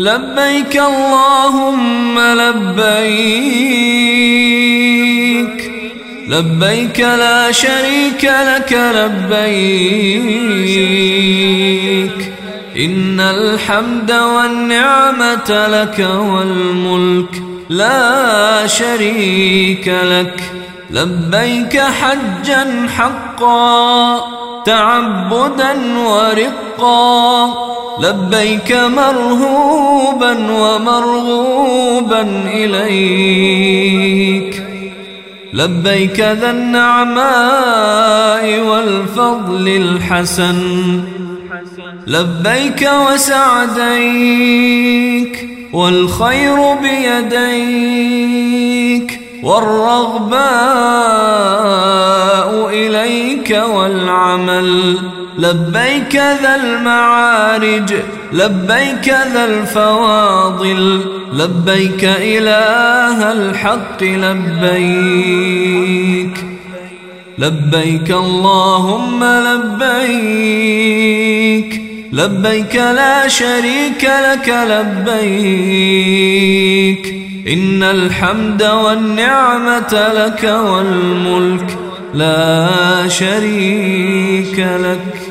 لبيك اللهم لبيك. لبيك لا شريك لك لبيك. إن الحمد والنعمة لك والملك لا شريك لك. لبيك حجا حقا تعبدا ورقا. لبيك مرهوبا ومرغوبا إليك. لبيك ذا النعماء والفضل الحسن. لبيك وسعديك والخير بيديك. والرغباء إليك والعمل. لبيك ذا المعارج لبيك ذا الفواضل لبيك إله الحق لبيك. لبيك اللهم لبيك لبيك لا شريك لك لبيك. إن الحمد والنعمة لك والملك لا شريك لك.